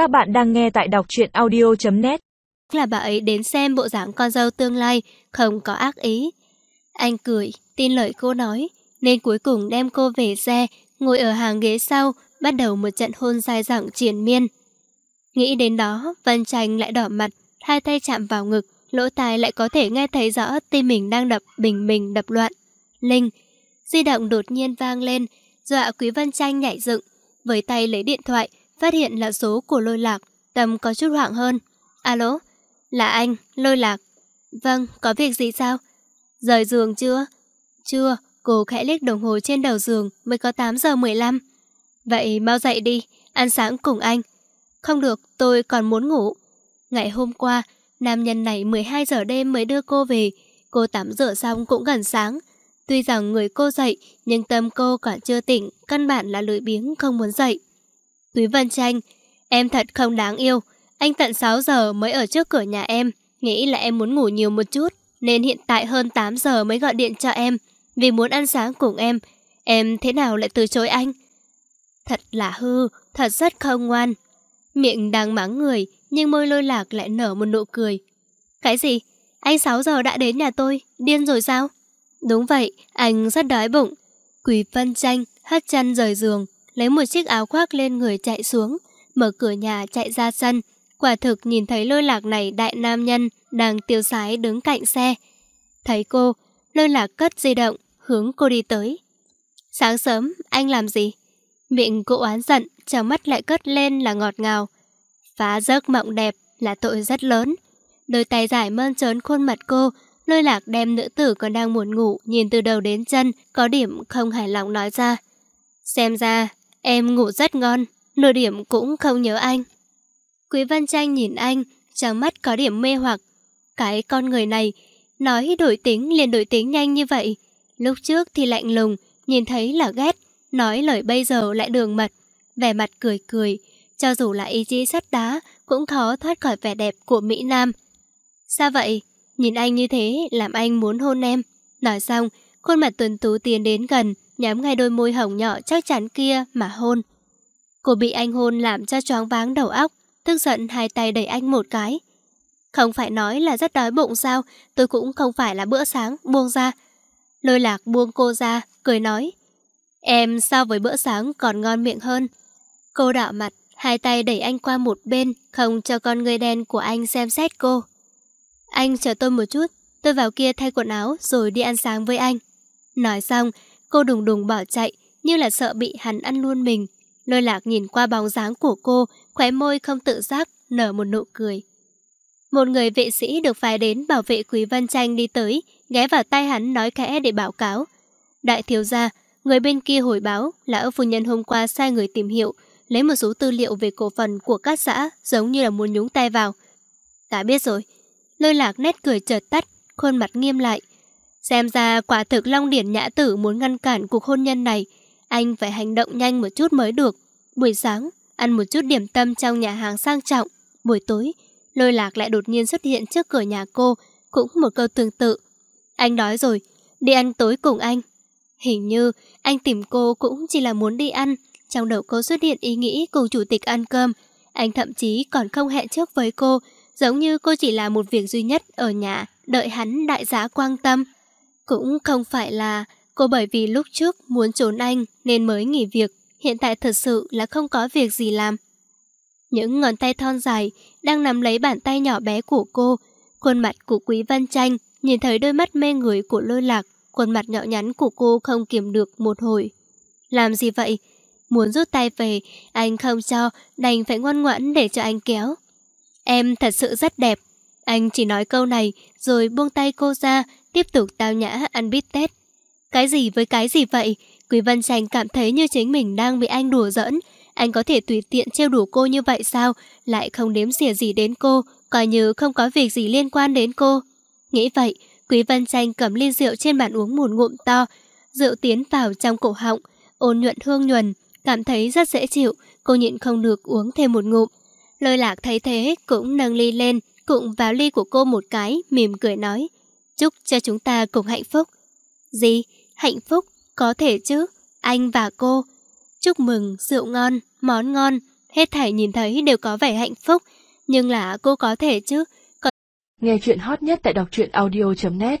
Các bạn đang nghe tại đọc truyện audio.net Là bà ấy đến xem bộ dáng con dâu tương lai, không có ác ý. Anh cười, tin lời cô nói, nên cuối cùng đem cô về xe, ngồi ở hàng ghế sau, bắt đầu một trận hôn dài dẳng triển miên. Nghĩ đến đó, Vân Tranh lại đỏ mặt, hai tay chạm vào ngực, lỗ tai lại có thể nghe thấy rõ tim mình đang đập bình bình đập loạn. Linh, di động đột nhiên vang lên, dọa Quý Vân Tranh nhảy dựng, với tay lấy điện thoại, phát hiện là số của lôi lạc, tâm có chút hoảng hơn. Alo, là anh, lôi lạc. Vâng, có việc gì sao? Rời giường chưa? Chưa, cô khẽ liếc đồng hồ trên đầu giường mới có 8 giờ 15. Vậy mau dậy đi, ăn sáng cùng anh. Không được, tôi còn muốn ngủ. Ngày hôm qua, nam nhân này 12 giờ đêm mới đưa cô về. Cô tắm rửa xong cũng gần sáng. Tuy rằng người cô dậy, nhưng tâm cô còn chưa tỉnh, căn bản là lười biếng không muốn dậy. Túy Vân Tranh, em thật không đáng yêu. Anh tận 6 giờ mới ở trước cửa nhà em, nghĩ là em muốn ngủ nhiều một chút, nên hiện tại hơn 8 giờ mới gọi điện cho em, vì muốn ăn sáng cùng em. Em thế nào lại từ chối anh? Thật là hư, thật rất không ngoan. Miệng đang mắng người, nhưng môi lôi lạc lại nở một nụ cười. Cái gì? Anh 6 giờ đã đến nhà tôi, điên rồi sao? Đúng vậy, anh rất đói bụng. Quỳ phân tranh, hất chân rời giường, lấy một chiếc áo khoác lên người chạy xuống, mở cửa nhà chạy ra sân. Quả thực nhìn thấy lôi lạc này đại nam nhân đang tiêu sái đứng cạnh xe. Thấy cô, lôi lạc cất di động, hướng cô đi tới. Sáng sớm, anh làm gì? Miệng cô oán giận, trong mắt lại cất lên là ngọt ngào. Phá giấc mộng đẹp là tội rất lớn. Đôi tay giải mơn trớn khuôn mặt cô, lôi lạc đem nữ tử còn đang buồn ngủ, nhìn từ đầu đến chân, có điểm không hài lòng nói ra. Xem ra, em ngủ rất ngon, nửa điểm cũng không nhớ anh. Quý Văn Tranh nhìn anh, trong mắt có điểm mê hoặc. Cái con người này, nói đổi tính liền đổi tính nhanh như vậy. Lúc trước thì lạnh lùng, nhìn thấy là ghét, nói lời bây giờ lại đường mật. Vẻ mặt cười cười, cho dù là ý chí sắt đá, cũng khó thoát khỏi vẻ đẹp của Mỹ Nam. Sao vậy? Nhìn anh như thế, làm anh muốn hôn em. Nói xong, khuôn mặt tuần tú tiến đến gần, nhắm ngay đôi môi hồng nhỏ chắc chắn kia mà hôn. Cô bị anh hôn làm cho choáng váng đầu óc, tức giận hai tay đẩy anh một cái. Không phải nói là rất đói bụng sao, tôi cũng không phải là bữa sáng, buông ra. Lôi lạc buông cô ra, cười nói. Em so với bữa sáng còn ngon miệng hơn. Cô đỏ mặt, hai tay đẩy anh qua một bên, không cho con người đen của anh xem xét cô. Anh chờ tôi một chút, tôi vào kia thay quần áo rồi đi ăn sáng với anh. Nói xong, cô đùng đùng bỏ chạy, như là sợ bị hắn ăn luôn mình. Lôi lạc nhìn qua bóng dáng của cô, khóe môi không tự giác, nở một nụ cười. Một người vệ sĩ được phái đến bảo vệ Quý Văn Tranh đi tới, ghé vào tay hắn nói khẽ để báo cáo. Đại thiếu gia, người bên kia hồi báo là phu nhân hôm qua sai người tìm hiểu, lấy một số tư liệu về cổ phần của các xã, giống như là muốn nhúng tay vào. đã biết rồi. Lôi lạc nét cười chợt tắt, khuôn mặt nghiêm lại. Xem ra quả thực Long Điển Nhã Tử muốn ngăn cản cuộc hôn nhân này, anh phải hành động nhanh một chút mới được. Buổi sáng, ăn một chút điểm tâm trong nhà hàng sang trọng. Buổi tối, lôi lạc lại đột nhiên xuất hiện trước cửa nhà cô, cũng một câu tương tự. Anh đói rồi, đi ăn tối cùng anh. Hình như anh tìm cô cũng chỉ là muốn đi ăn. Trong đầu cô xuất hiện ý nghĩ cùng chủ tịch ăn cơm. Anh thậm chí còn không hẹn trước với cô, giống như cô chỉ là một việc duy nhất ở nhà, đợi hắn đại giá quan tâm. Cũng không phải là cô bởi vì lúc trước muốn trốn anh nên mới nghỉ việc, hiện tại thật sự là không có việc gì làm. Những ngón tay thon dài đang nắm lấy bàn tay nhỏ bé của cô, khuôn mặt của Quý Văn Tranh nhìn thấy đôi mắt mê người của lôi lạc, khuôn mặt nhỏ nhắn của cô không kiềm được một hồi. Làm gì vậy? Muốn rút tay về, anh không cho, đành phải ngoan ngoãn để cho anh kéo. Em thật sự rất đẹp. Anh chỉ nói câu này, rồi buông tay cô ra, tiếp tục tao nhã ăn bít tết. Cái gì với cái gì vậy? Quý Văn Tranh cảm thấy như chính mình đang bị anh đùa giỡn. Anh có thể tùy tiện trêu đùa cô như vậy sao? Lại không đếm xỉa gì đến cô, coi như không có việc gì liên quan đến cô. Nghĩ vậy, Quý Văn Tranh cầm ly rượu trên bàn uống một ngụm to. Rượu tiến vào trong cổ họng, ôn nhuận hương nhuần, cảm thấy rất dễ chịu. Cô nhịn không được uống thêm một ngụm. Lôi lạc thấy thế cũng nâng ly lên, cụng vào ly của cô một cái, mỉm cười nói. Chúc cho chúng ta cùng hạnh phúc. Gì? Hạnh phúc? Có thể chứ. Anh và cô. Chúc mừng, rượu ngon, món ngon. hết thảy nhìn thấy đều có vẻ hạnh phúc. Nhưng là cô có thể chứ. Nghe chuyện hot nhất tại đọc truyện audio.net